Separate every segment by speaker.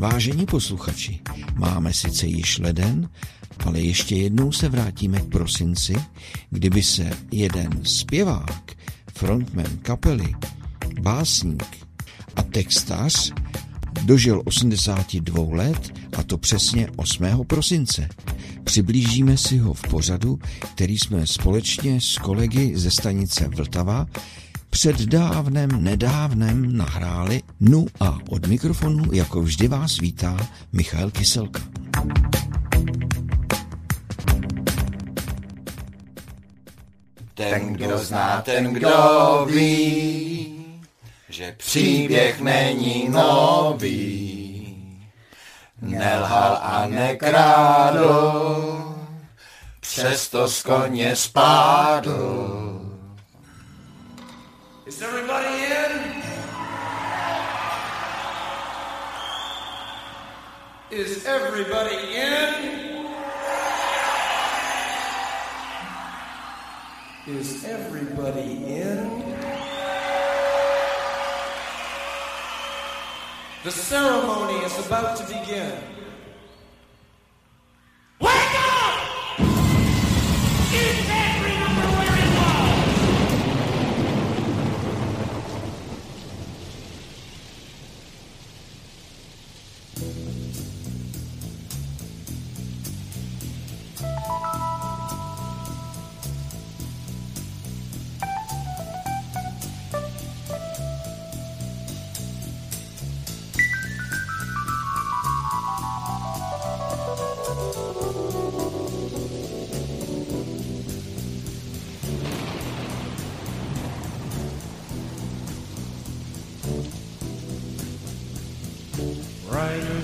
Speaker 1: Vážení posluchači, máme sice již leden, ale ještě jednou se vrátíme k prosinci, kdyby se jeden zpěvák, frontman kapely, básník a textař dožil 82 let a to přesně 8. prosince. Přiblížíme si ho v pořadu, který jsme společně s kolegy ze stanice Vltava před dávnem, nedávnem nahráli. Nu a od mikrofonu jako vždy vás vítá Michal Kyselka.
Speaker 2: Ten, kdo zná, ten, kdo ví, že příběh není nový, nelhal a nekrádl, přesto z koně spádl. Is everybody in? Is everybody in? Is everybody in? The ceremony is about to begin.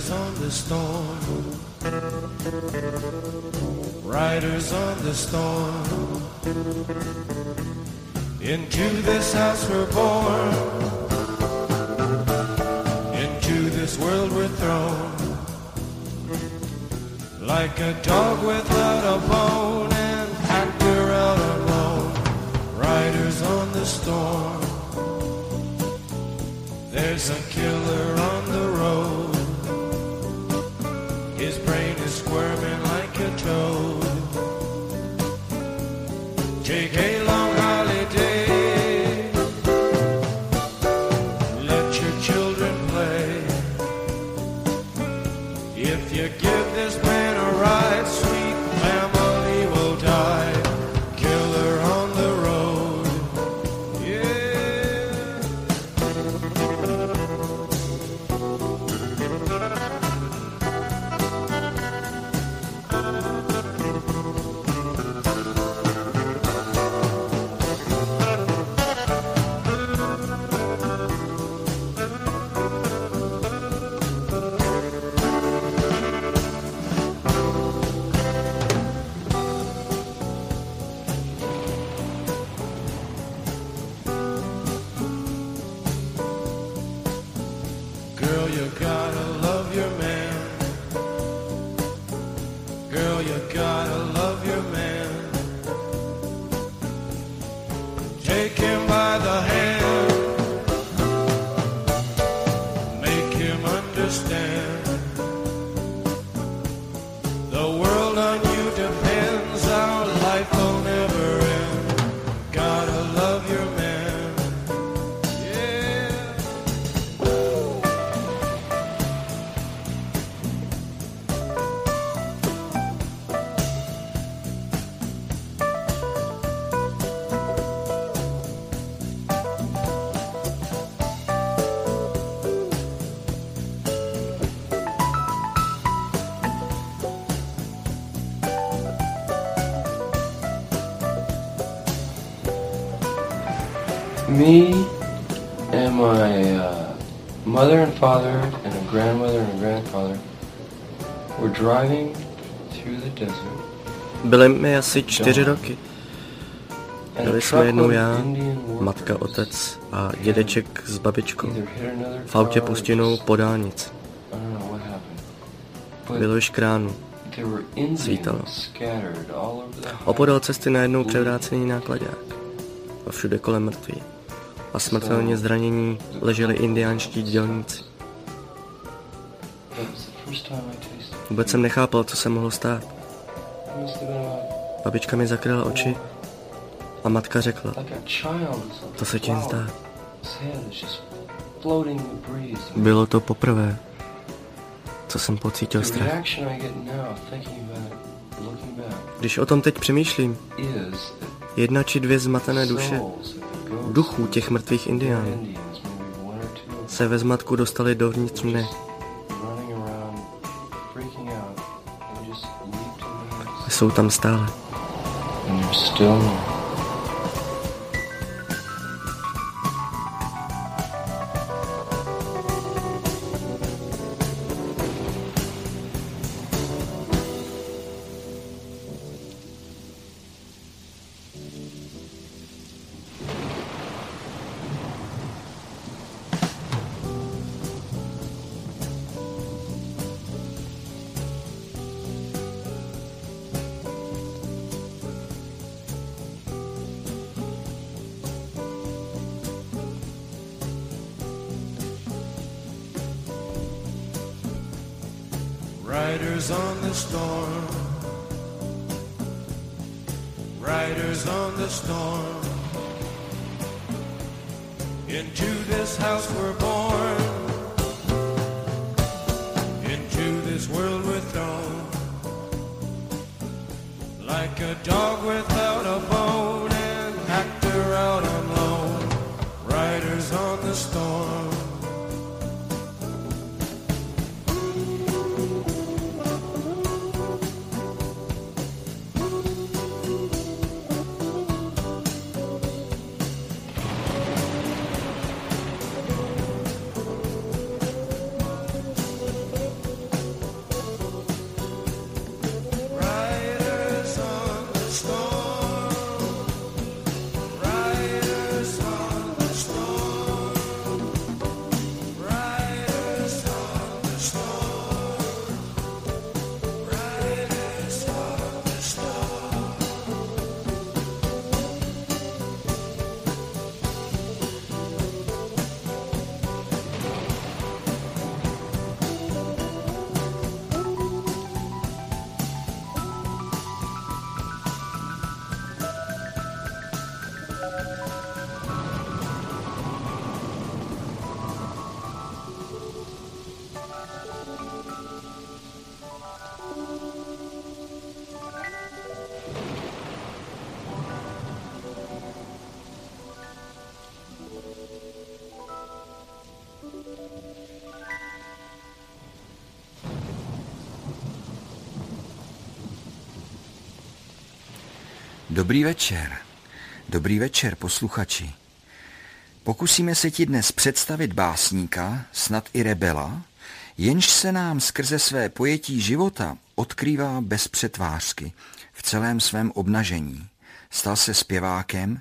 Speaker 2: Riders on the storm. Riders on the storm. Into this house we're born. Into this world we're thrown. Like a dog without a bone, and actor out alone. Riders on the storm. There's a killer on you gotta love
Speaker 3: father and a grandmother and a grandfather were driving through the desert.
Speaker 4: Byly mi asi čtyři roky. Byli jsme jednou já, matka, otec a dědeček s babičkou v autě pustinou po.
Speaker 3: But
Speaker 4: Bylo již k ránu.
Speaker 3: there were Indians
Speaker 4: svítalo. Opodál cesty najednou převrácený nákladák. A všude kolem mrtví. A smrtelně zranění leželi indiánští dělníci. Vůbec jsem nechápal, co se mohlo stát. Babička mi zakryla oči a matka řekla, to se jen zdá. Bylo to poprvé, co jsem pocítil strach. Když o tom teď přemýšlím, jedna či dvě zmatené duše duchů těch mrtvých indiánů se ve zmatku dostali dovnitř mne. Jsou tam stále.
Speaker 1: Dobrý večer. Dobrý večer, posluchači. Pokusíme se ti dnes představit básníka, snad i rebela, jenž se nám skrze své pojetí života odkrývá bez přetvářky v celém svém obnažení. Stal se zpěvákem,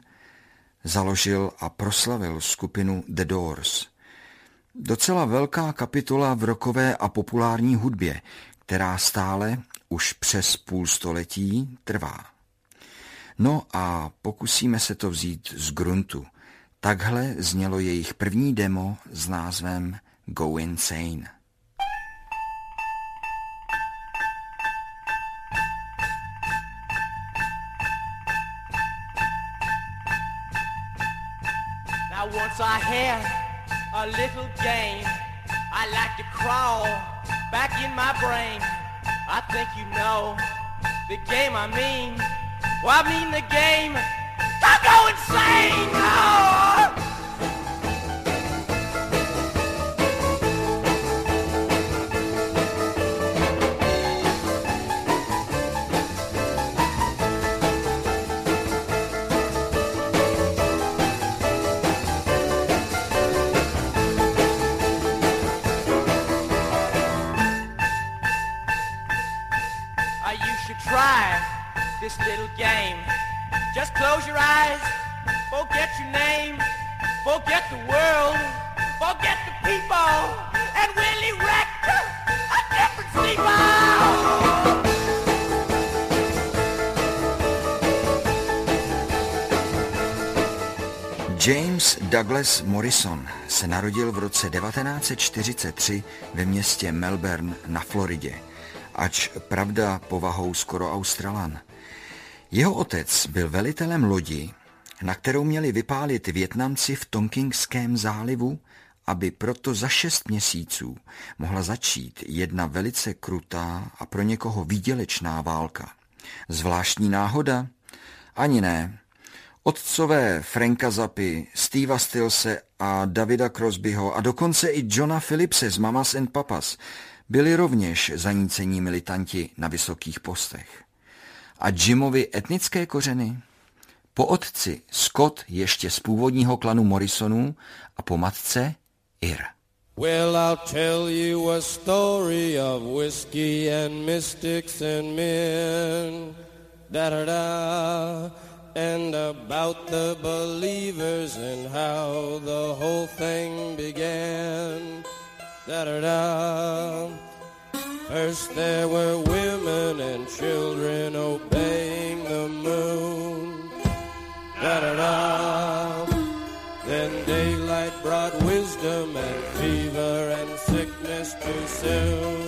Speaker 1: založil a proslavil skupinu The Doors. Docela velká kapitola v rokové a populární hudbě, která stále už přes půl století trvá. No a pokusíme se to vzít z gruntu. Takhle znělo jejich první demo s názvem Go Insane.
Speaker 5: Now once I had a little game. I like to crawl back in my brain. I think you know the game I mean. Well, I mean the game. Don't go insane! Close your eyes, forget your name, forget the world, forget the people, and we'll erect a different steeple.
Speaker 1: James Douglas Morrison se narodil v roce 1943 ve městě Melbourne na Floridě, ač pravda povahou skoro Australan. Jeho otec byl velitelem lodi, na kterou měli vypálit Větnamci v Tonkingském zálivu, aby proto za šest měsíců mohla začít jedna velice krutá a pro někoho výdělečná válka. Zvláštní náhoda? Ani ne. Otcové Franka Zapy, Steva Stillse a Davida Crosbyho a dokonce i Johna Phillipse z Mamas and Papas byli rovněž zanícení militanti na vysokých postech. A Jimovi etnické kořeny? Po otci Scott ještě z původního klanu Morrisonů a po matce Ir.
Speaker 2: Well, I'll tell you a story of whiskey and mystics and men. Da da da. And about the believers and how the whole thing began. Da da da. First there were women and children obeying myself.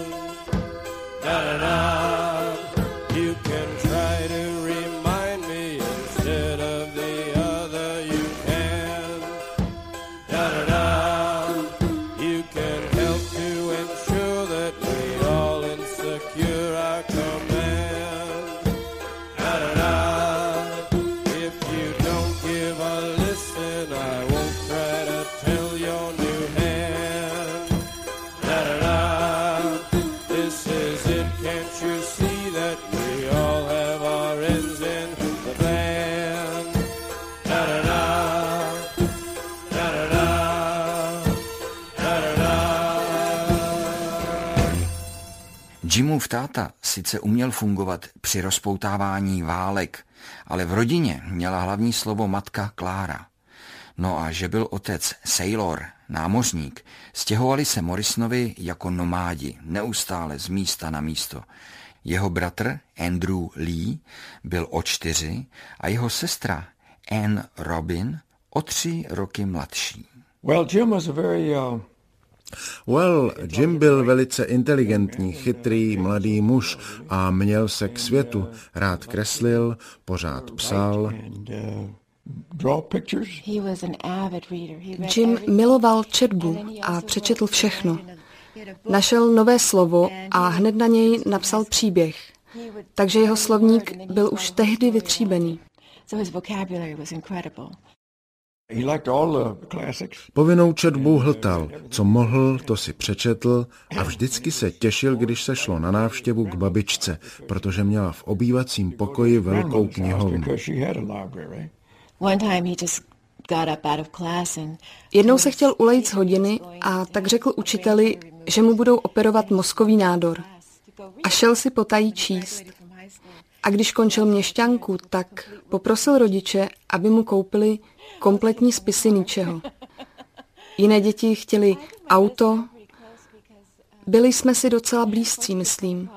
Speaker 1: Jimův táta sice uměl fungovat při rozpoutávání válek, ale v rodině měla hlavní slovo matka Klára. No a že byl otec sailor, námořník, stěhovali se Morrisonovi jako nomádi, neustále z místa na místo. Jeho bratr Andrew Lee byl o čtyři a jeho sestra Anne Robin o tři roky mladší.
Speaker 6: Well, Jim was a very uh,
Speaker 7: Well, Jim byl velice inteligentní, chytrý, mladý muž a měl se k světu. Rád kreslil, pořád psal.
Speaker 8: Jim miloval četbu a přečetl všechno. Našel nové slovo a hned na něj napsal příběh. Takže jeho slovník byl už tehdy vytříbený.
Speaker 7: Povinnou četbu hltal, co mohl, to si přečetl a vždycky se těšil, když se šlo na návštěvu k babičce, protože měla v obývacím pokoji velkou knihovnu.
Speaker 6: Because she had a library.
Speaker 9: One time he just got up out of class and
Speaker 8: Jednou se chtěl ulejít z hodiny a tak řekl učiteli, že mu budou operovat mozkový nádor. A šel si potají číst. A když končil měšťanku, tak poprosil rodiče, aby mu koupili kompletní spisy ničeho. Jiné děti chtěli auto. Byli jsme si docela blízcí, myslím.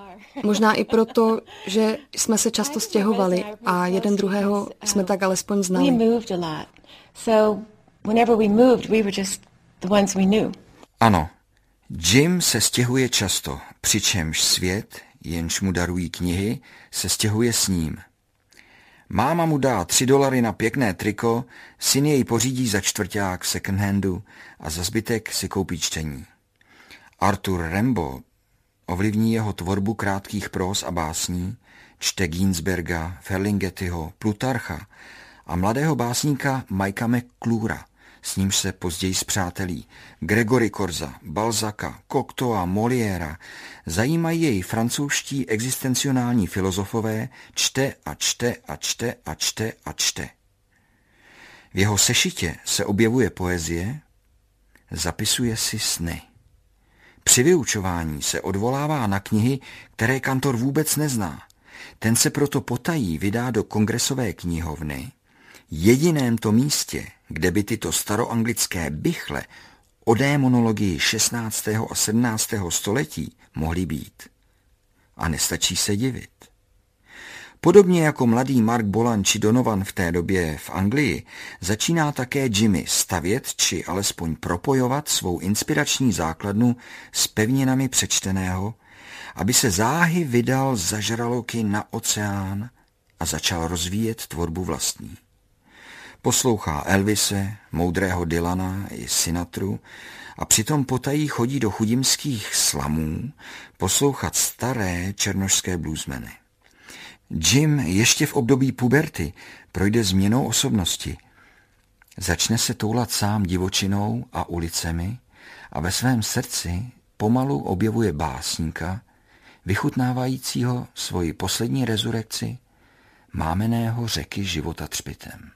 Speaker 8: Možná i proto, že jsme se často stěhovali a jeden druhého jsme tak alespoň znali.
Speaker 9: moved a lot. So whenever we moved, we were just the ones we knew.
Speaker 1: Ano, Jim se stěhuje často, přičemž svět, jenž mu darují knihy, se stěhuje s ním. Máma mu dá tři dolary na pěkné triko, syn jej pořídí za čtvrták v second handu a za zbytek si koupí čtení. Arthur Rambo ovlivní jeho tvorbu krátkých prós a básní, čte Ginsberga, Ferlinghettiho, Plutarcha a mladého básníka Mikea McClura, s nímž se později zpřátelí. Gregory Korza, Balzaka, Cocteau Moliéra zajímají jej francouzští existencionální filozofové, čte a čte a čte a čte a čte. V jeho sešitě se objevuje poezie, zapisuje si sny. Při vyučování se odvolává na knihy, které kantor vůbec nezná. Ten se proto potají vydá do kongresové knihovny, jediném to místě, kde by tyto staroanglické bychle o démonologii 16. a 17. století mohly být. A nestačí se divit. Podobně jako mladý Mark Bolan či Donovan v té době v Anglii, začíná také Jimmy stavět či alespoň propojovat svou inspirační základnu s pevninami přečteného, aby se záhy vydal za žraloky na oceán a začal rozvíjet tvorbu vlastní. Poslouchá Elvise, moudrého Dylana i Sinatru a přitom potají chodí do chudimských slamů poslouchat staré černožské bluesmeny. Jim ještě v období puberty projde změnou osobnosti. Začne se toulat sám divočinou a ulicemi a ve svém srdci pomalu objevuje básníka, vychutnávajícího svoji poslední rezurekci, mámeného řeky života třpitem.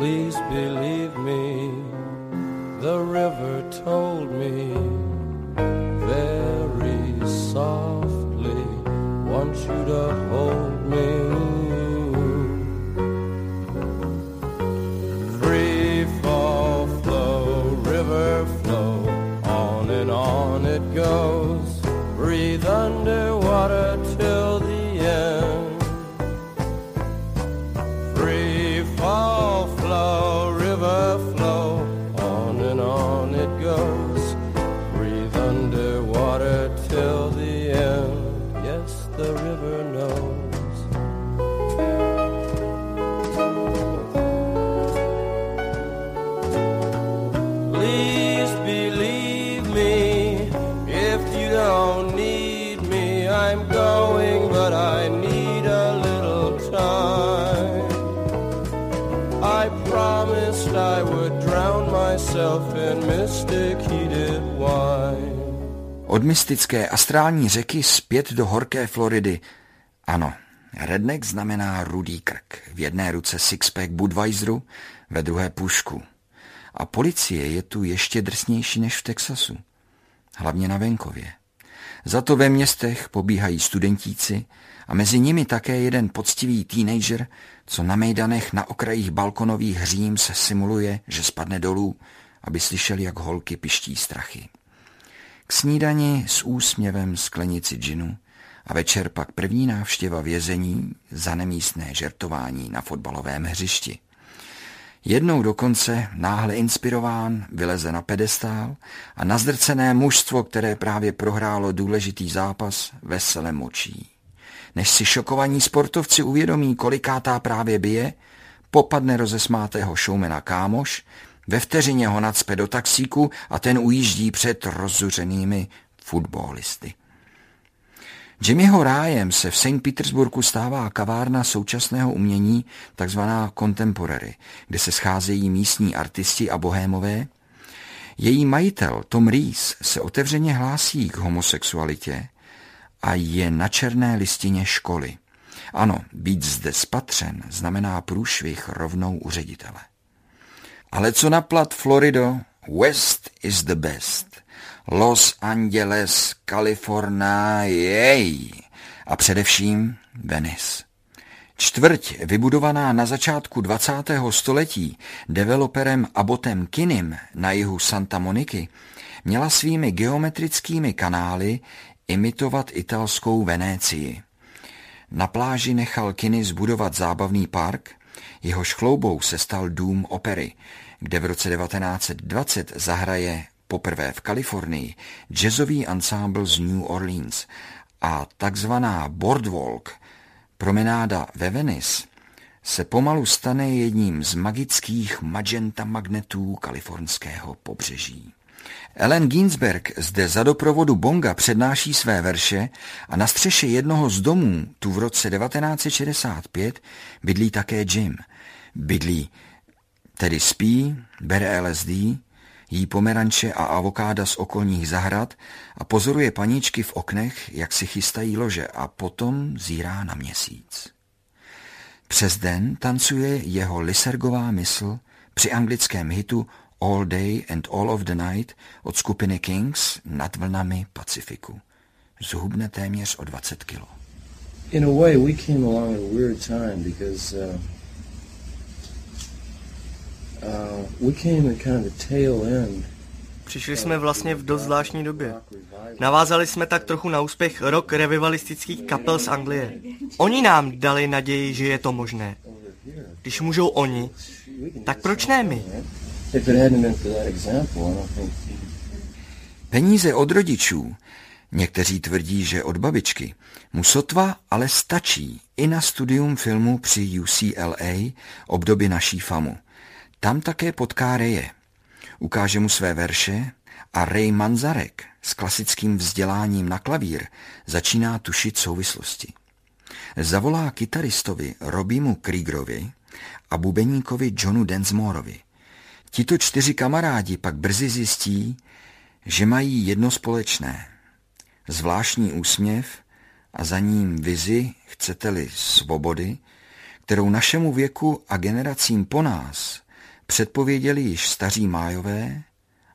Speaker 1: Please believe me, the river told me very softly, want you to Od mystické astrální řeky zpět do horké Floridy. Ano, redneck znamená rudý krk. V jedné ruce sixpack Budweiseru, ve druhé pušku. A policie je tu ještě drsnější než v Texasu. Hlavně na venkově. Za to ve městech pobíhají studentíci a mezi nimi také jeden poctivý teenager, co na mejdanech na okrajích balkonových hřím se simuluje, že spadne dolů, aby slyšel, jak holky piští strachy. K snídani s úsměvem sklenici džinu a večer pak první návštěva vězení za nemístné žertování na fotbalovém hřišti. Jednou dokonce, náhle inspirován, vyleze na pedestál a nazdrcené mužstvo, které právě prohrálo důležitý zápas, vesele močí. Než si šokovaní sportovci uvědomí, kolikátá právě bije, popadne rozesmátého showmana kámoš, ve vteřině ho nadspe do taxíku a ten ujíždí před rozuřenými fotbalisty. Jimmyho rájem se v St. Petersburgu stává kavárna současného umění, takzvaná contemporary, kde se scházejí místní artisti a bohémové. Její majitel Tom Rees se otevřeně hlásí k homosexualitě a je na černé listině školy. Ano, být zde spatřen znamená průšvih rovnou u ředitele. Ale co naplat Florido? West is the best. Los Angeles, Kalifornia, jej. A především Venice. Čtvrť, vybudovaná na začátku 20. století developerem Abbotem Kinim na jihu Santa Moniky, měla svými geometrickými kanály imitovat italskou Venécii. Na pláži nechal Kiny zbudovat zábavný park, Jehož chloubou se stal dům opery, kde v roce 1920 zahraje poprvé v Kalifornii jazzový ansámbl z New Orleans a takzvaná boardwalk, promenáda ve Venice, se pomalu stane jedním z magických magenta magnetů kalifornského pobřeží. Ellen Ginsberg zde za doprovodu Bonga přednáší své verše a na střeše jednoho z domů, tu v roce 1965, bydlí také Jim. Bydlí, tedy spí, bere LSD, jí pomeranče a avokáda z okolních zahrad a pozoruje paníčky v oknech, jak si chystají lože a potom zírá na měsíc. Přes den tancuje jeho lisergová mysl při anglickém hitu All Day and All of the Night od skupiny Kings nad vlnami Pacifiku. Zhubne téměř o 20 kilo.
Speaker 10: In a way, we came along at a weird time because uh, uh, we came at kind of the tail end
Speaker 4: Přišli jsme vlastně v dost zvláštní době. Navázali jsme tak trochu na úspěch rock revivalistických kapel z Anglie. Oni nám dali naději, že je to možné. Když můžou oni, tak proč ne my?
Speaker 1: Peníze od rodičů, někteří tvrdí, že od babičky, mu sotva ale stačí i na studium filmu při UCLA období naší famu. Tam také potká Reje. Ukáže mu své verše a Ray Manzarek s klasickým vzděláním na klavír začíná tušit souvislosti. Zavolá kytaristovi Robimu Kriegerovi a bubeníkovi Johnu Densmoreovi. Tito čtyři kamarádi pak brzy zjistí, že mají jedno společné. Zvláštní úsměv a za ním vizi, chcete-li svobody, kterou našemu věku a generacím po nás předpověděli již staří májové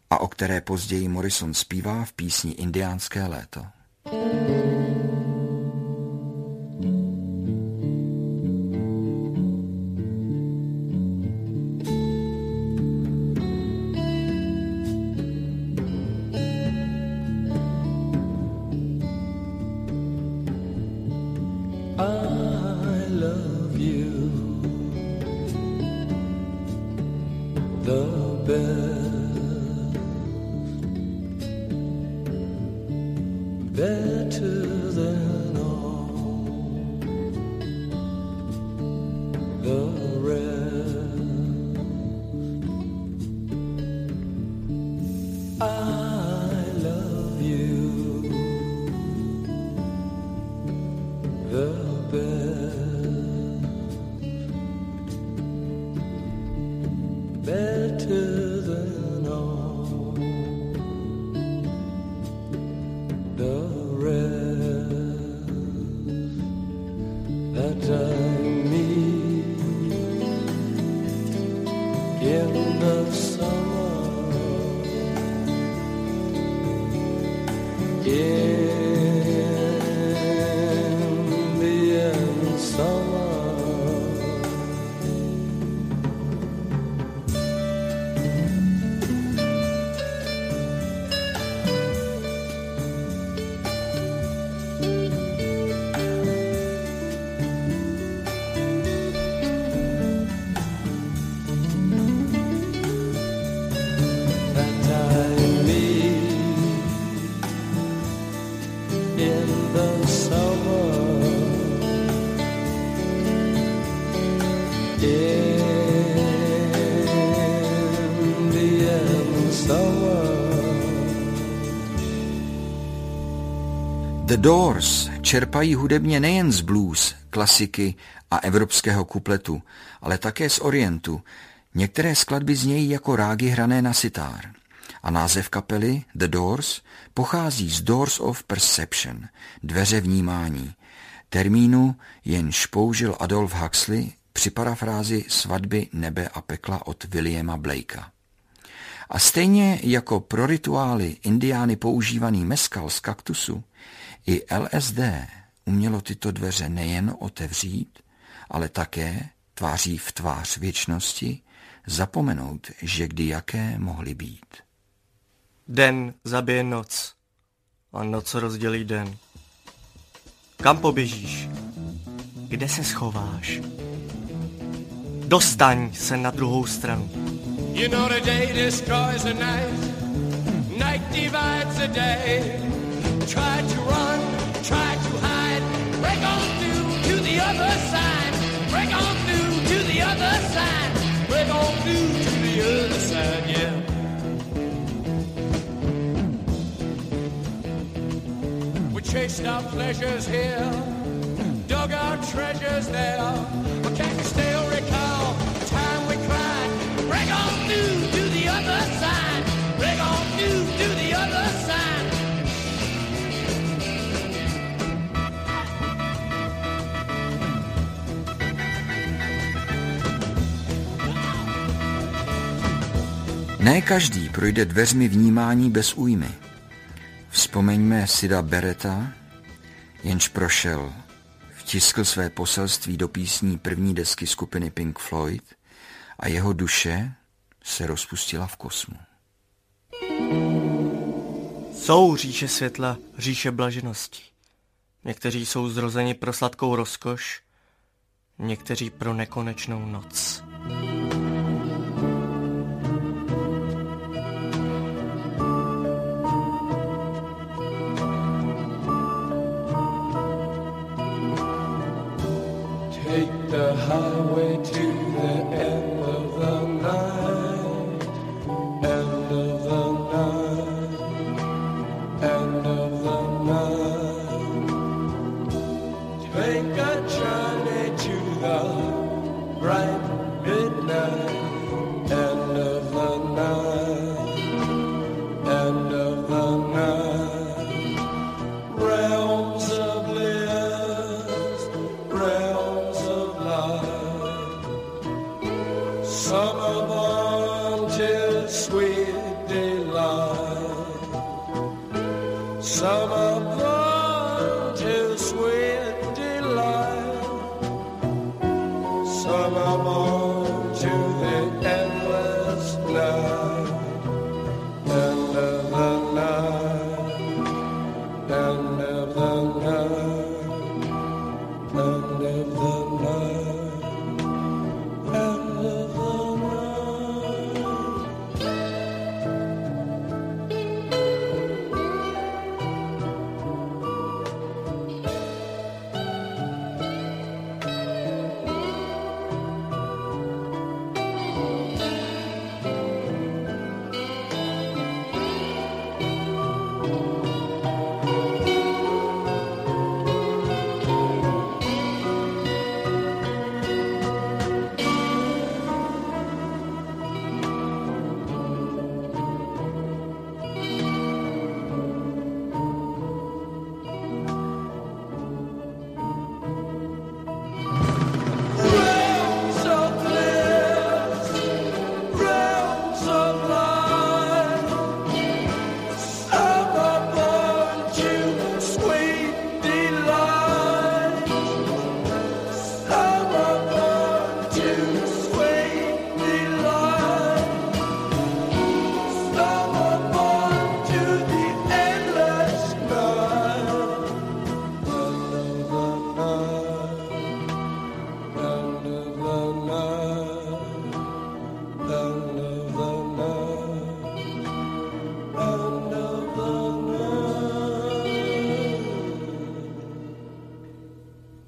Speaker 1: a o které později Morrison zpívá v písni Indiánské léto. Yeah. The Doors čerpají hudebně nejen z blues, klasiky a evropského kupletu, ale také z orientu. Některé skladby znějí jako rágy hrané na sitár. A název kapely The Doors pochází z Doors of Perception, dveře vnímání, termínu jenž použil Adolf Huxley při parafrázi Svatby nebe a pekla od Williama Blakea. A stejně jako pro rituály indiány používaný meskal z kaktusu, i LSD umělo tyto dveře nejen otevřít, ale také tváří v tvář věčnosti zapomenout, že kdy jaké mohly být.
Speaker 4: Den zabije noc a noc rozdělí den. Kam poběžíš? Kde se schováš? Dostaň se na druhou stranu. You know the day destroys the night, night divides the day. To run, to hide, break on through to the other side, break on through to the other side, break on through to the other side, yeah. We chased our pleasures here, dug our treasures there, but can you still recall the time we cried, break on through
Speaker 1: Ne každý projde dveřmi vnímání bez újmy. Vzpomeňme Sida Bereta, jenž prošel, vtiskl své poselství do písní první desky skupiny Pink Floyd a jeho duše se rozpustila v kosmu. thank you
Speaker 11: Jsou říše světla, říše blaženosti. Někteří jsou zrozeni pro sladkou rozkoš, někteří pro nekonečnou noc.
Speaker 2: Take summer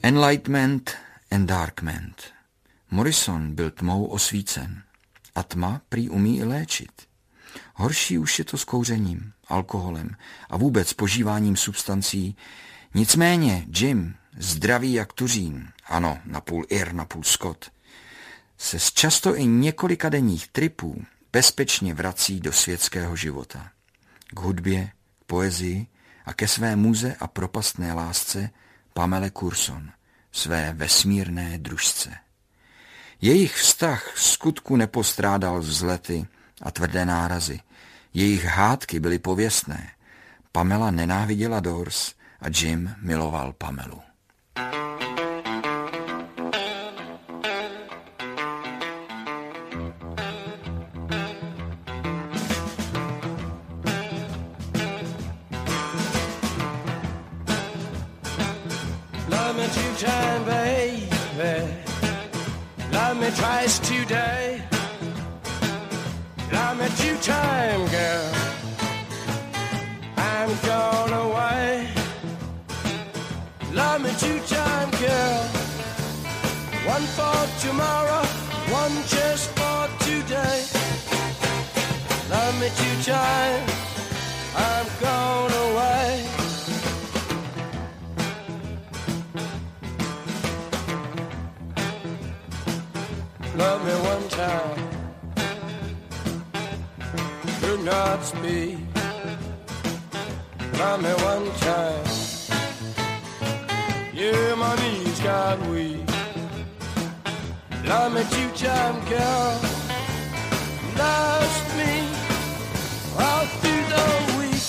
Speaker 1: Enlightenment and Darkment. Morrison byl tmou osvícen a tma prý umí i léčit. Horší už je to s kouřením, alkoholem a vůbec požíváním substancí. Nicméně Jim, zdravý jak tuřín, ano, napůl Ir, napůl Scott, se z často i několika denních tripů bezpečně vrací do světského života. K hudbě, k poezii a ke své muze a propastné lásce Pamele Curson, své vesmírné družce. Jejich vztah skutku nepostrádal vzlety a tvrdé nárazy. Jejich hádky byly pověstné. Pamela nenáviděla Dors a Jim miloval Pamelu.
Speaker 2: Love twice today. Love me two time, girl. I'm gone away. Love me two time, girl. One for tomorrow, one just for today. Not speak. Love me one time. Yeah, my knees got weak. Love me two time, girl. Lost me all through the week.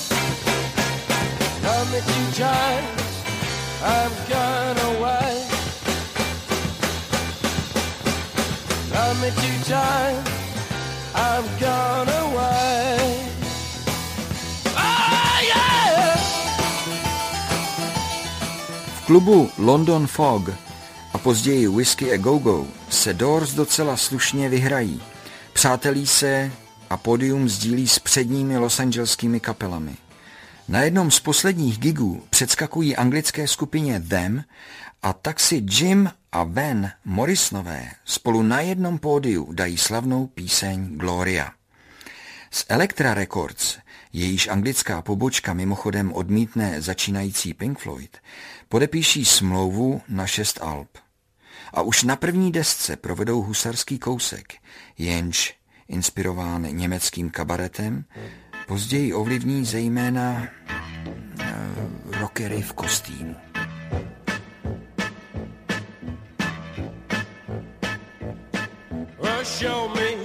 Speaker 2: Love me two times. I'm gone away. Love me two times. I'm gone
Speaker 1: klubu London Fog a později Whiskey a Go-Go se Doors docela slušně vyhrají. Přátelí se a podium sdílí s předními losangelskými kapelami. Na jednom z posledních gigů předskakují anglické skupině Them a tak si Jim a Van Morrisonové spolu na jednom pódiu dají slavnou píseň Gloria. Z Elektra Records, jejíž anglická pobočka mimochodem odmítne začínající Pink Floyd, podepíší smlouvu na šest alb. A už na první desce provedou husarský kousek, jenž, inspirován německým kabaretem, později ovlivní zejména uh, rockery v kostýmu.
Speaker 2: show me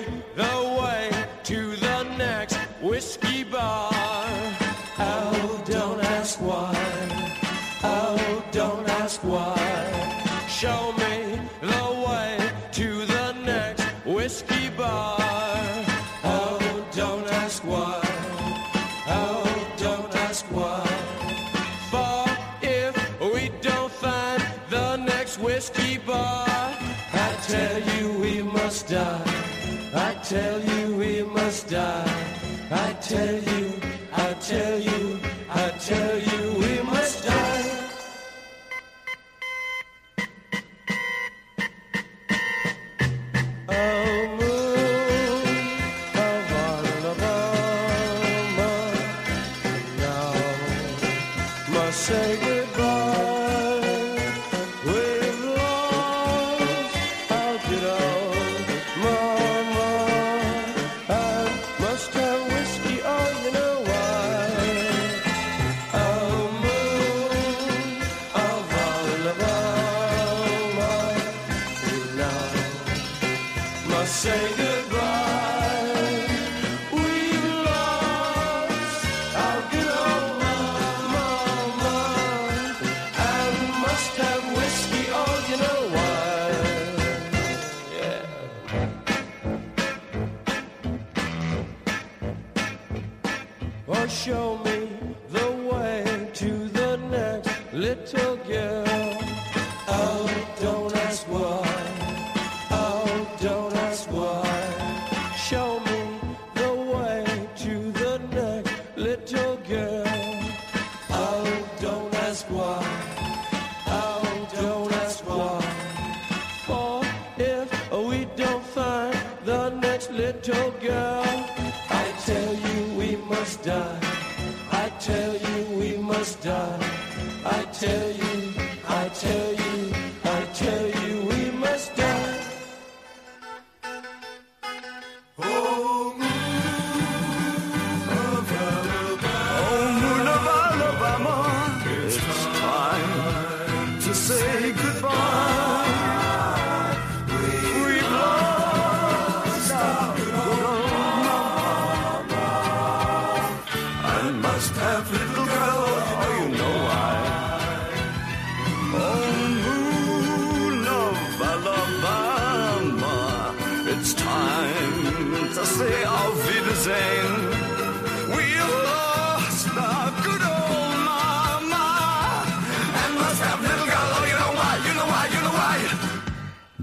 Speaker 2: tell you we must die. I tell you, I tell you,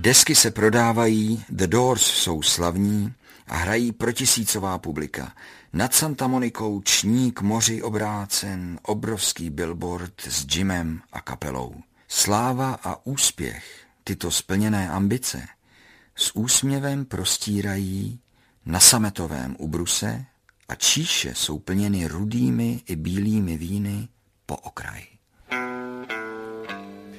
Speaker 1: Desky se prodávají, The Doors jsou slavní a hrají pro tisícová publika. Nad Santa Monikou ční k moři obrácen obrovský billboard s Jimem a kapelou. Sláva a úspěch, tyto splněné ambice, s úsměvem prostírají na sametovém ubruse a číše jsou plněny rudými i bílými víny po okraji.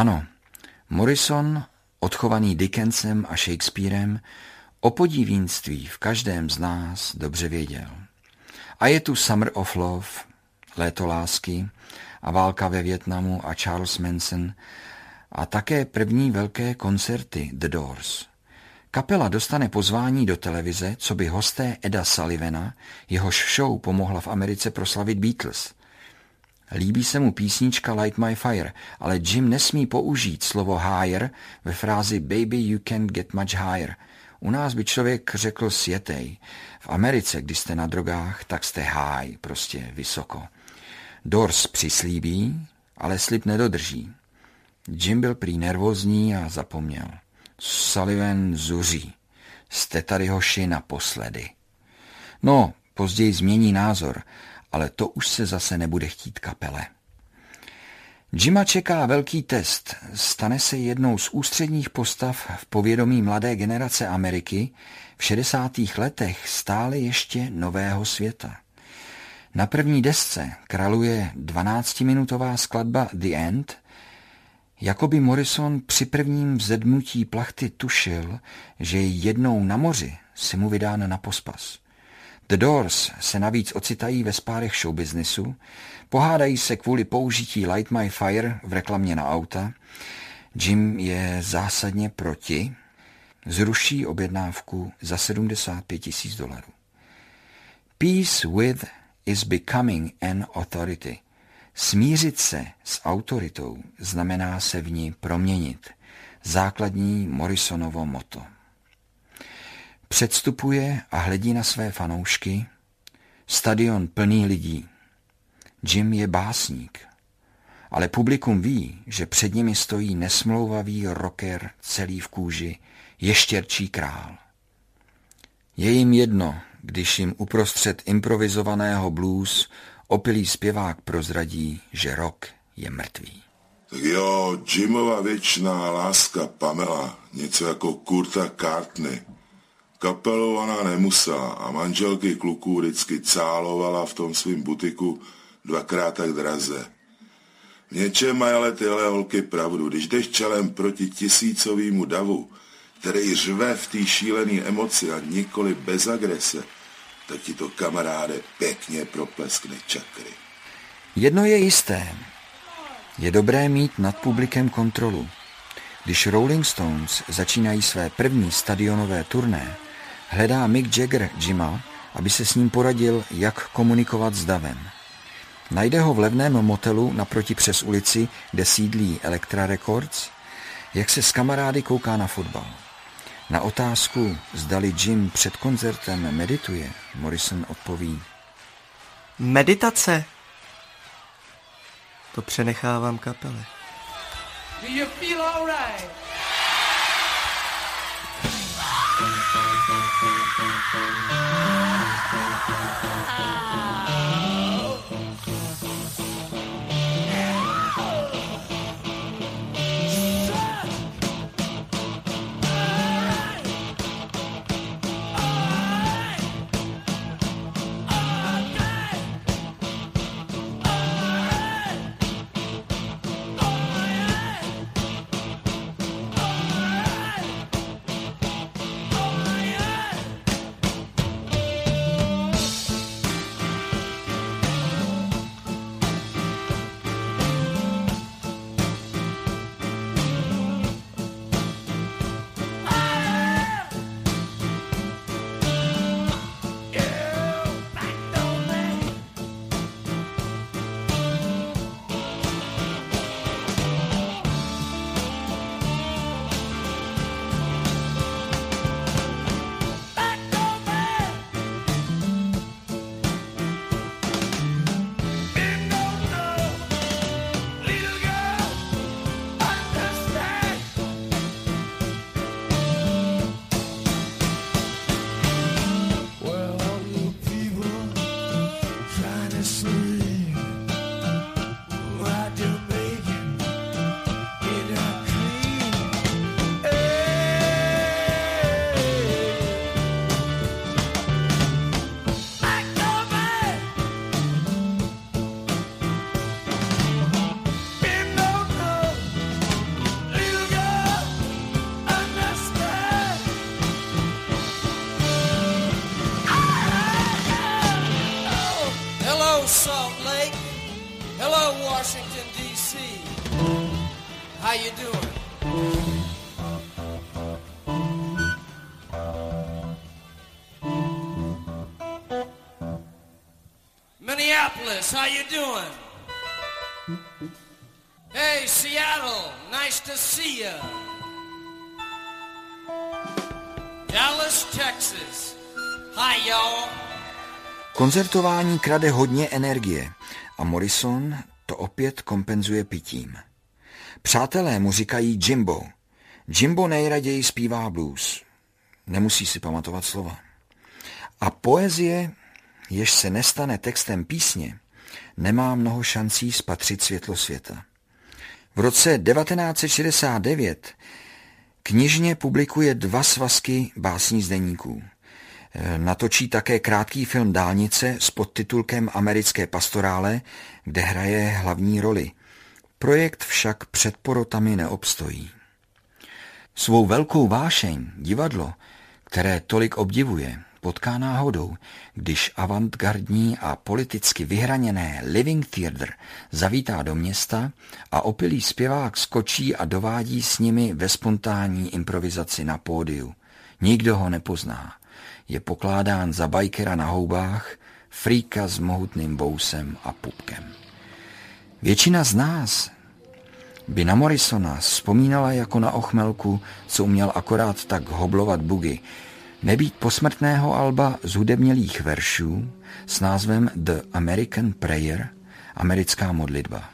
Speaker 1: Ano, Morrison, odchovaný Dickensem a Shakespearem, o podivínství v každém z nás dobře věděl. A je tu Summer of Love, Léto lásky a válka ve Větnamu a Charles Manson a také první velké koncerty The Doors. Kapela dostane pozvání do televize, co by hosté Eda Sullivana, jehož show pomohla v Americe proslavit Beatles. Líbí se mu písnička Light My Fire, ale Jim nesmí použít slovo higher ve frázi Baby you can get much higher. U nás by člověk řekl světej. V Americe, když jste na drogách, tak jste high, prostě vysoko. Dors přislíbí, ale slib nedodrží. Jim byl prý nervózní a zapomněl. Sullivan zuří. Jste tady hoši naposledy. No, později změní názor, ale to už se zase nebude chtít kapele. Jima čeká velký test. Stane se jednou z ústředních postav v povědomí mladé generace Ameriky v 60. letech stále ještě nového světa. Na první desce kraluje 12-minutová skladba The End, jako by Morrison při prvním vzedmutí plachty tušil, že jednou na moři si mu vydán na pospas. The Doors se navíc ocitají ve spárech showbiznisu, pohádají se kvůli použití Light My Fire v reklamě na auta, Jim je zásadně proti, zruší objednávku za 75 tisíc dolarů. Peace with is becoming an authority. Smířit se s autoritou znamená se v ní proměnit. Základní Morrisonovo moto. Předstupuje a hledí na své fanoušky. Stadion plný lidí. Jim je básník. Ale publikum ví, že před nimi stojí nesmlouvavý rocker celý v kůži, ještěrčí král. Je jim jedno, když jim uprostřed improvizovaného blues opilý zpěvák prozradí, že rok je mrtvý.
Speaker 12: Tak jo, Jimova věčná láska Pamela, něco jako Kurta Cartney. Kapelovaná nemusela a manželky kluků vždycky cálovala v tom svém butiku dvakrát tak draze. V něčem mají ale tyhle holky pravdu. Když jdeš čelem proti tisícovýmu davu, který řve v té šílené emoci a nikoli bez agrese, tak ti to kamaráde pěkně propleskne čakry.
Speaker 1: Jedno je jisté. Je dobré mít nad publikem kontrolu. Když Rolling Stones začínají své první stadionové turné, hledá Mick Jagger Jima, aby se s ním poradil, jak komunikovat s davem. Najde ho v levném motelu naproti přes ulici, kde sídlí Elektra Records, jak se s kamarády kouká na fotbal. Na otázku, zdali Jim před koncertem medituje, Morrison odpoví.
Speaker 11: Meditace? To přenechávám kapele.
Speaker 2: Do you feel all right? Thank you. Minneapolis, how you doing? Hey, Seattle, nice to see ya. Dallas, Texas. Hi, y'all.
Speaker 1: Koncertování krade hodně energie a Morrison to opět kompenzuje pitím. Přátelé mu říkají Jimbo. Jimbo nejraději zpívá blues. Nemusí si pamatovat slova. A poezie, jež se nestane textem písně, nemá mnoho šancí spatřit světlo světa. V roce 1969 knižně publikuje dva svazky básní z deníků. Natočí také krátký film Dálnice s podtitulkem Americké pastorále, kde hraje hlavní roli. Projekt však před porotami neobstojí. Svou velkou vášeň, divadlo, které tolik obdivuje, potká náhodou, když avantgardní a politicky vyhraněné Living Theatre zavítá do města a opilý zpěvák skočí a dovádí s nimi ve spontánní improvizaci na pódiu. Nikdo ho nepozná. Je pokládán za bajkera na houbách, frýka s mohutným bousem a pupkem. Většina z nás by na Morrisona vzpomínala jako na ochmelku, co uměl akorát tak hoblovat bugy, nebýt posmrtného alba z hudebnělých veršů s názvem The American Prayer, americká modlitba.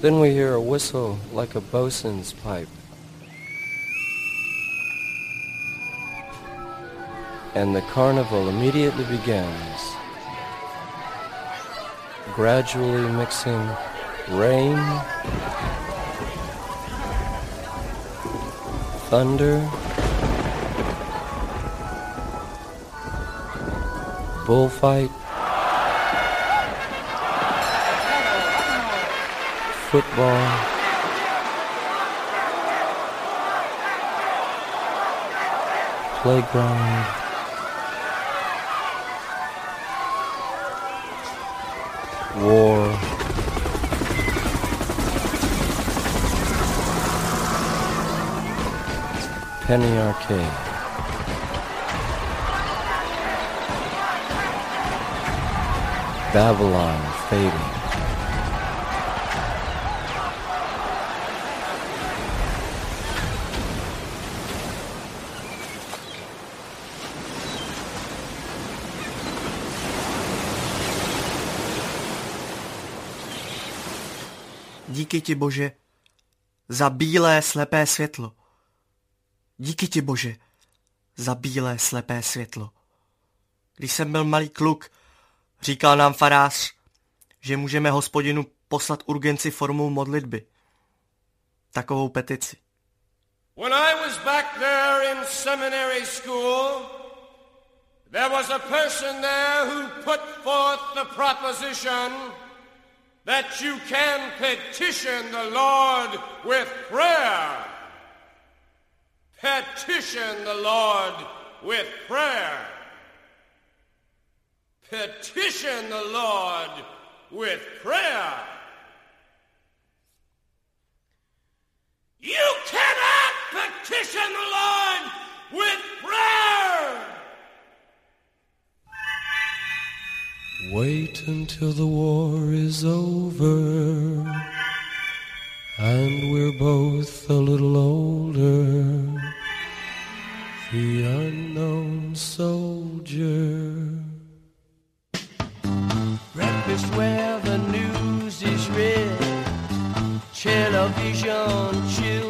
Speaker 3: Then we hear a whistle like a bosun's pipe. And the carnival immediately begins, gradually mixing rain, thunder, bullfight, football, playground, Penny Arcade. Babylon fading.
Speaker 11: Díky ti, Bože, za bílé slepé světlo. Díky ti, Bože, za bílé slepé světlo. Když jsem byl malý kluk, říkal nám farář, že můžeme hospodinu poslat urgenci formou modlitby. Takovou petici.
Speaker 2: When I was back there in seminary school, there was a person there who put forth the proposition that you can petition the Lord with prayer. Petition the Lord with prayer. Petition the Lord with prayer. You cannot petition the Lord with prayer.
Speaker 13: Wait until the war is over and we're both a little older. The unknown soldier.
Speaker 14: Breakfast where the news is read. Television, children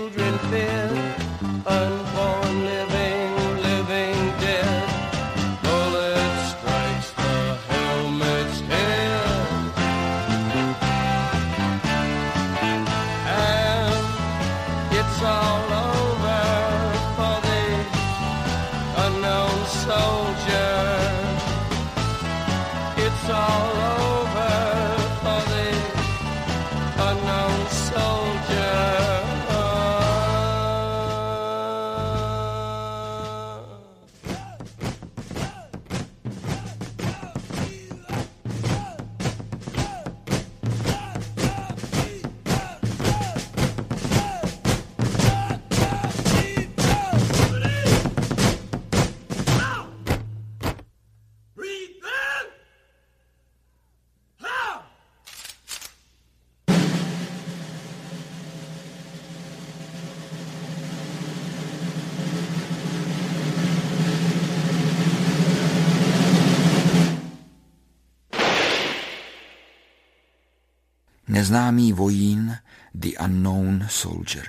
Speaker 1: neznámý vojín The Unknown Soldier.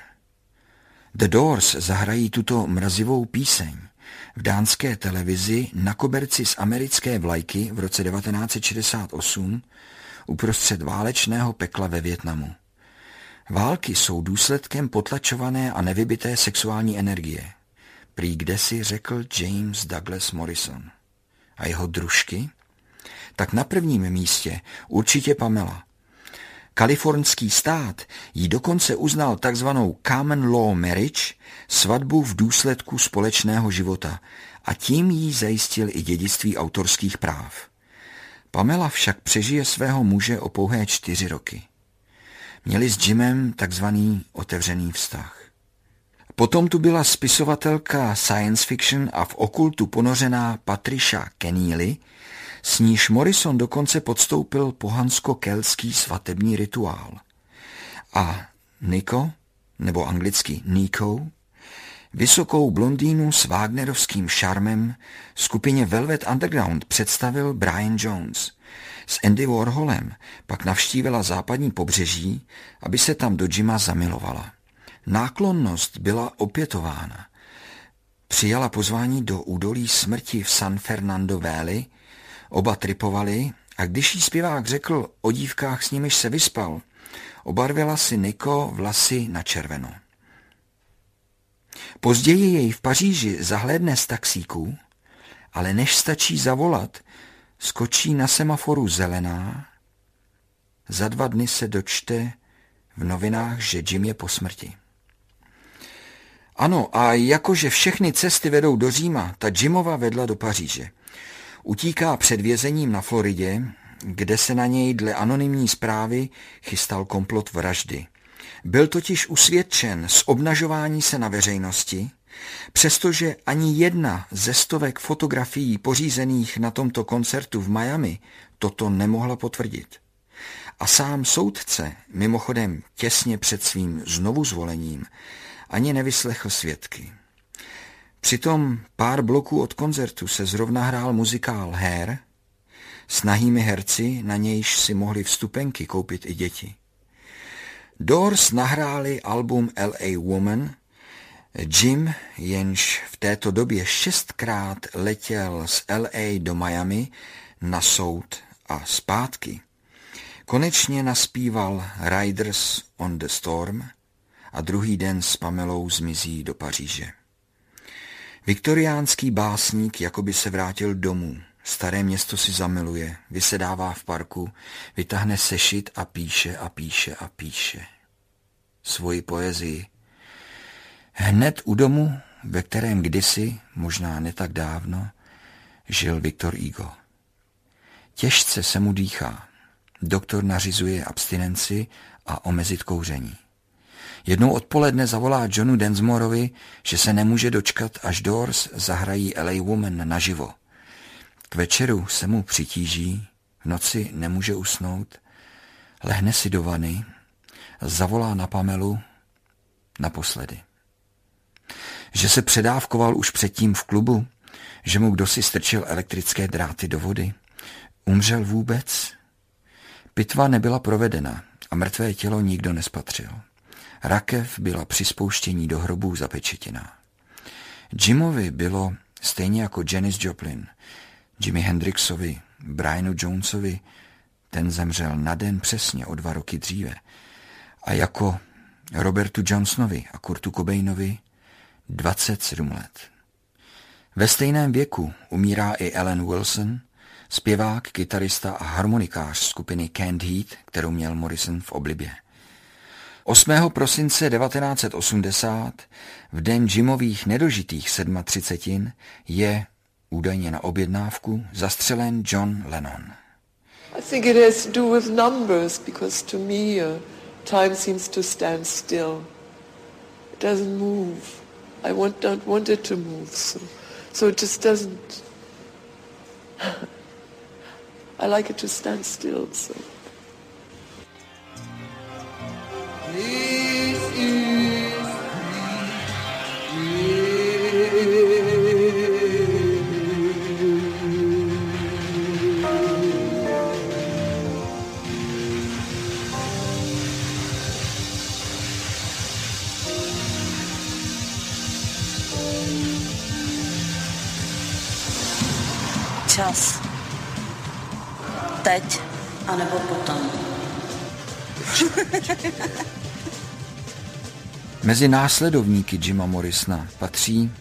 Speaker 1: The Doors zahrají tuto mrazivou píseň v dánské televizi na koberci z americké vlajky v roce 1968 uprostřed válečného pekla ve Větnamu. Války jsou důsledkem potlačované a nevybité sexuální energie. Prý kde si řekl James Douglas Morrison. A jeho družky? Tak na prvním místě určitě Pamela. Kalifornský stát jí dokonce uznal takzvanou common law marriage, svatbu v důsledku společného života, a tím jí zajistil i dědictví autorských práv. Pamela však přežije svého muže o pouhé čtyři roky. Měli s Jimem takzvaný otevřený vztah. Potom tu byla spisovatelka science fiction a v okultu ponořená Patricia Keneally, s níž Morrison dokonce podstoupil pohansko-kelský svatební rituál. A Nico, nebo anglicky Nico, vysokou blondýnu s Wagnerovským šarmem skupině Velvet Underground představil Brian Jones. S Andy Warholem pak navštívila západní pobřeží, aby se tam do Jima zamilovala. Náklonnost byla opětována. Přijala pozvání do údolí smrti v San Fernando Valley, oba tripovali a když jí zpěvák řekl o dívkách, s nimiž se vyspal, obarvila si Niko vlasy na červeno. Později jej v Paříži zahlédne z taxíku, ale než stačí zavolat, skočí na semaforu zelená, za dva dny se dočte v novinách, že Jim je po smrti. Ano, a jakože všechny cesty vedou do Říma, ta Jimova vedla do Paříže. Utíká před vězením na Floridě, kde se na něj dle anonymní zprávy chystal komplot vraždy. Byl totiž usvědčen z obnažování se na veřejnosti, přestože ani jedna ze stovek fotografií pořízených na tomto koncertu v Miami toto nemohla potvrdit. A sám soudce, mimochodem těsně před svým znovu zvolením, ani nevyslechl svědky. Přitom pár bloků od koncertu se zrovna hrál muzikál Hair s nahými herci, na nějž si mohli vstupenky koupit i děti. Doors nahráli album L.A. Woman, Jim, jenž v této době šestkrát letěl z L.A. do Miami na soud a zpátky, konečně naspíval Riders on the Storm a druhý den s Pamelou zmizí do Paříže. Viktoriánský básník jakoby se vrátil domů. Staré město si zamiluje, vysedává v parku, vytáhne sešit a píše a píše a píše. Svoji poezii. Hned u domu, ve kterém kdysi, možná ne tak dávno, žil Viktor Igo. Těžce se mu dýchá. Doktor nařizuje abstinenci a omezit kouření. Jednou odpoledne zavolá Johnu Densmorovi, že se nemůže dočkat, až Doors zahrají LA Woman naživo. K večeru se mu přitíží, v noci nemůže usnout, lehne si do vany, zavolá na Pamelu naposledy. Že se předávkoval už předtím v klubu, že mu kdo si strčil elektrické dráty do vody. Umřel vůbec? Pitva nebyla provedena a mrtvé tělo nikdo nespatřil. Rakev byla při spouštění do hrobů zapečetěná. Jimovi bylo stejně jako Janis Joplin, Jimi Hendrixovi, Brianu Jonesovi, ten zemřel na den přesně o dva roky dříve, a jako Robertu Johnsonovi a Kurtu Cobainovi 27 let. Ve stejném věku umírá i Ellen Wilson, zpěvák, kytarista a harmonikář skupiny Canned Heat, kterou měl Morrison v oblibě. 8. prosince 1980, v den Jimových nedožitých 37, je, údajně na objednávku, zastřelen John Lennon.
Speaker 15: I think it has to do with numbers because to me uh, time seems to stand still. It doesn't move. I want, don't want it to move, so, so it just doesn't. I like it to stand still, so.
Speaker 16: čas. Teď, anebo potom.
Speaker 1: Mezi následovníky Jima Morrisona patří,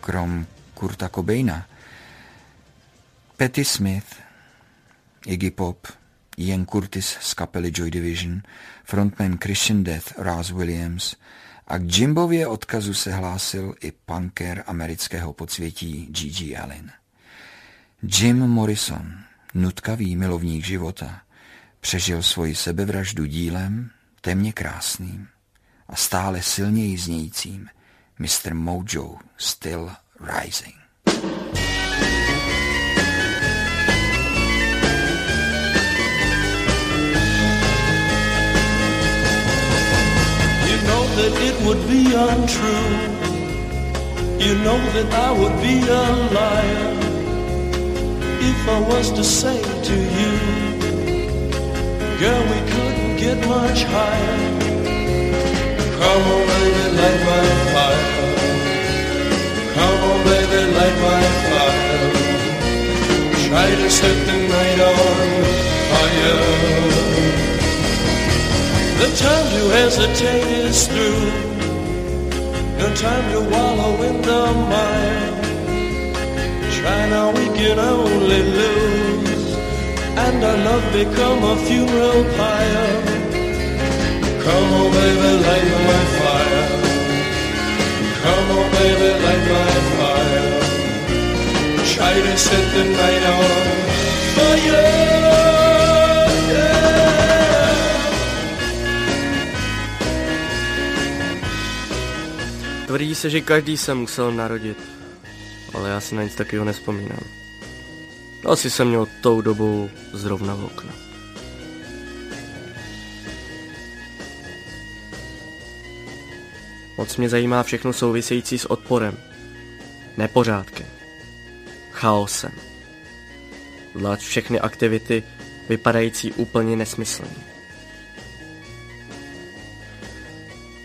Speaker 1: krom Kurta Cobaina, Patty Smith, Iggy Pop, Ian Curtis z kapely Joy Division, frontman Christian Death, Ross Williams a k Jimbově odkazu se hlásil i punker amerického podsvětí G.G. Allen. Jim Morrison, nutkavý milovník života, přežil svoji sebevraždu dílem temně krásným a stále silněji znějícím Mr. Mojo Still Rising.
Speaker 2: You know that it would be untrue. You know that I would be a liar if I was to say to you, girl, we couldn't get much higher. Come on, baby, light my fire. Come on, baby, light my fire. Try to set the night on fire. The time to hesitate is through. No time to wallow in the mire. Try now, we can only lose. And our love become a funeral pyre.
Speaker 11: Tvrdí se, že každý se musel narodit, ale já si na nic takového nespomínám. Asi jsem měl tou dobou zrovna v okna. Moc mě zajímá všechno související s odporem, nepořádkem, chaosem. Zvlášť všechny aktivity vypadající úplně nesmyslně.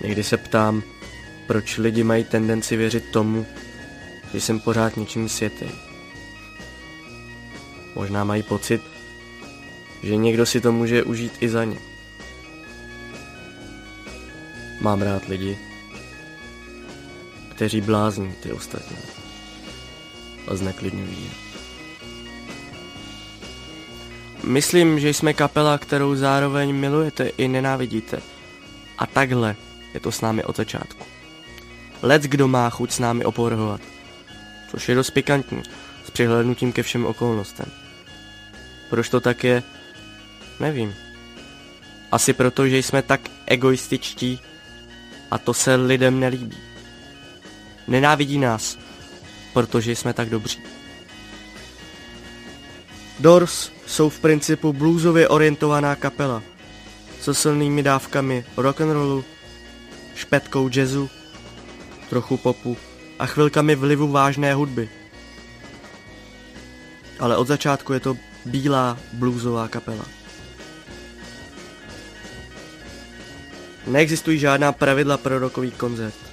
Speaker 11: Někdy se ptám, proč lidi mají tendenci věřit tomu, že jsem pořád něčím světý. Možná mají pocit, že někdo si to může užít i za ně. Mám rád lidi, kteří blázní ty ostatní a zneklidňují je. Myslím, že jsme kapela, kterou zároveň milujete i nenávidíte. A takhle je to s námi od začátku. Lec kdo má chuť s námi opovrhovat. Což je dost pikantní, s přihlednutím ke všem okolnostem. Proč to tak je, nevím. Asi proto, že jsme tak egoističtí a to se lidem nelíbí. Nenávidí nás, protože jsme tak dobří. Doors jsou v principu bluesově orientovaná kapela se silnými dávkami rock'n'rollu, špetkou jazzu, trochu popu a chvilkami vlivu vážné hudby. Ale od začátku je to bílá bluesová kapela. Neexistují žádná pravidla pro rokový koncert.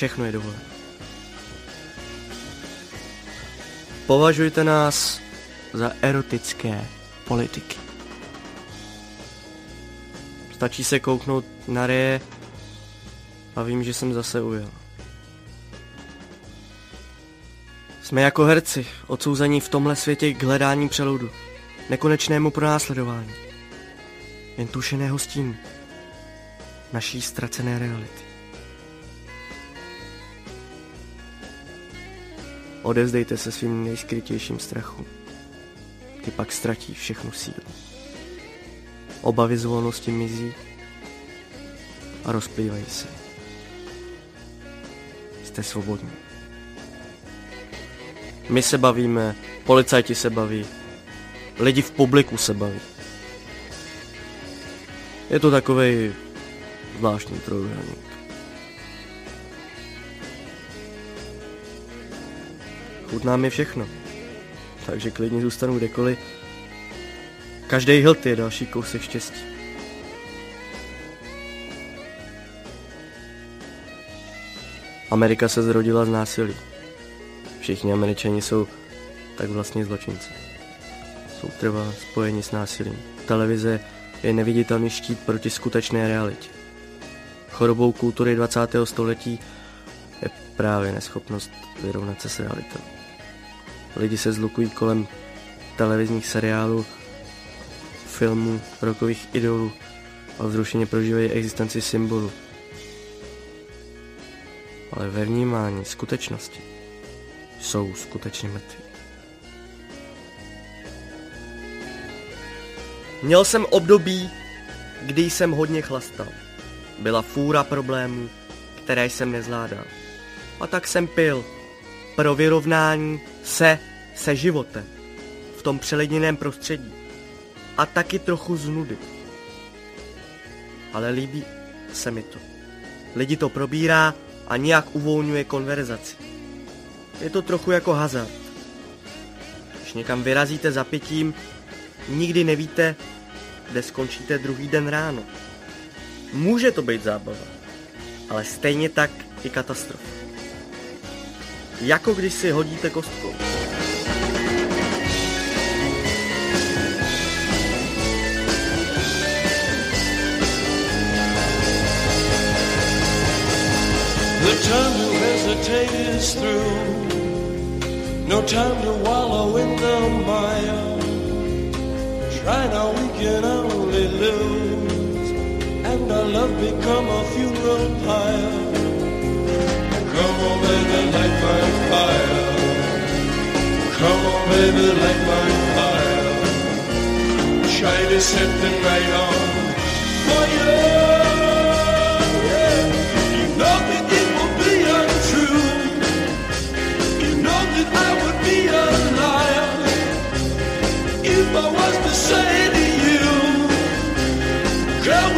Speaker 11: Všechno je dovolené. Považujte nás za erotické politiky. Stačí se kouknout na reje a vím, že jsem zase ujel. Jsme jako herci, odsouzení v tomhle světě k hledání přeludu, nekonečnému pronásledování. Jen tušeného stínu naší ztracené reality. Odevzdejte se svým nejskrytějším strachu. Ty pak ztratí všechnu sílu. Obavy z volnosti mizí a rozplývají se. Jste svobodní. My se bavíme, policajti se baví, lidi v publiku se baví. Je to takový zvláštní trojuhelník. Chutná mi všechno, takže klidně zůstanu kdekoliv. Každý hilt je další kousek štěstí. Amerika se zrodila z násilí. Všichni američani jsou tak vlastně zločinci. Jsou trvá spojeni s násilím. Televize je neviditelný štít proti skutečné realitě. Chorobou kultury 20. století je právě neschopnost vyrovnat se s realitou. Lidi se zlukují kolem televizních seriálů, filmů, rokových idolů a vzrušeně prožívají existenci symbolu. Ale ve vnímání skutečnosti jsou skutečně mrtví. Měl jsem období, kdy jsem hodně chlastal. Byla fůra problémů, které jsem nezvládal. A tak jsem pil. Pro vyrovnání se se životem. V tom přeledněném prostředí. A taky trochu z nudy. Ale líbí se mi to. Lidi to probírá a nějak uvolňuje konverzaci. Je to trochu jako hazard. Když někam vyrazíte za pětím, nikdy nevíte, kde skončíte druhý den ráno. Může to být zábava, ale stejně tak i katastrofa. Jako když si hodíte kostkou.
Speaker 2: The time to hesitate is through. No time to wallow in the mire. Try now, we can only lose. And our love become a funeral pyre. Come on, baby, light my fire. Come on, baby, light my fire. Try to set the night on fire. you. Yeah. You know that it will be untrue. You know that I would be a liar if I was to say to you, girl.